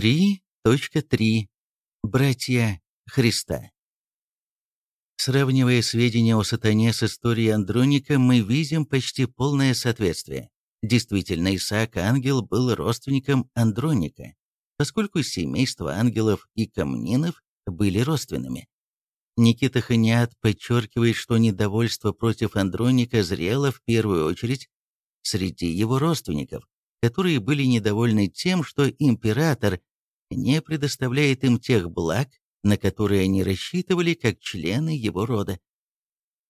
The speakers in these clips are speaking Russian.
3.3. Братья Христа. Сравнивая сведения о сатане с историей Андроника, мы видим почти полное соответствие. Действительно, Исаак Ангел был родственником Андроника, поскольку семейства ангелов и камнинов были родственными. Никита Ханиат подчеркивает, что недовольство против Андроника зрело в первую очередь среди его родственников, которые были недовольны тем, что император не предоставляет им тех благ, на которые они рассчитывали как члены его рода.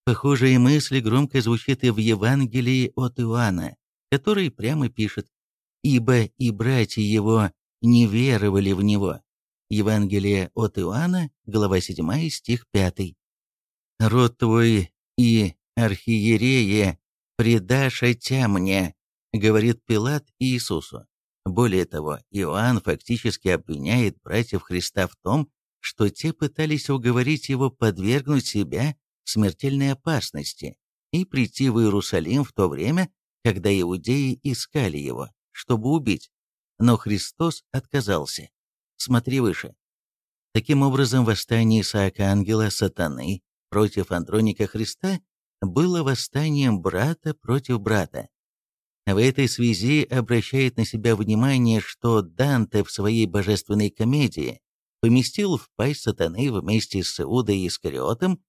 Похожие мысли громко звучит и в Евангелии от Иоанна, который прямо пишет «Ибо и братья его не веровали в него». Евангелие от Иоанна, глава 7, стих 5. «Род твой и архиерея предашь отя мне», говорит Пилат Иисусу. Более того, Иоанн фактически обвиняет братьев Христа в том, что те пытались уговорить его подвергнуть себя смертельной опасности и прийти в Иерусалим в то время, когда иудеи искали его, чтобы убить. Но Христос отказался. Смотри выше. Таким образом, восстание Исаака Ангела Сатаны против Андроника Христа было восстанием брата против брата. В этой связи обращает на себя внимание, что Данте в своей божественной комедии поместил в пасть сатаны вместе с Иудой Искариотом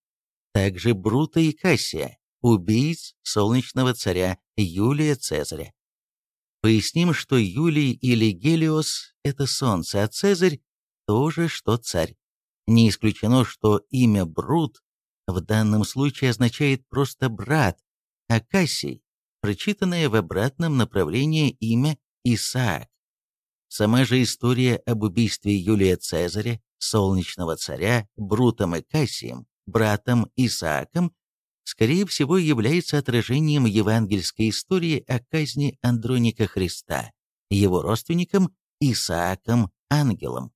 также Брута и Кассия, убийц солнечного царя Юлия Цезаря. Поясним, что Юлий или Гелиос – это солнце, а Цезарь – тоже что царь. Не исключено, что имя Брут в данном случае означает просто брат, а Кассий прочитанное в обратном направлении имя Исаак. Сама же история об убийстве Юлия Цезаря, солнечного царя, Брутом и Кассием, братом Исааком, скорее всего является отражением евангельской истории о казни Андроника Христа, его родственником Исааком Ангелом.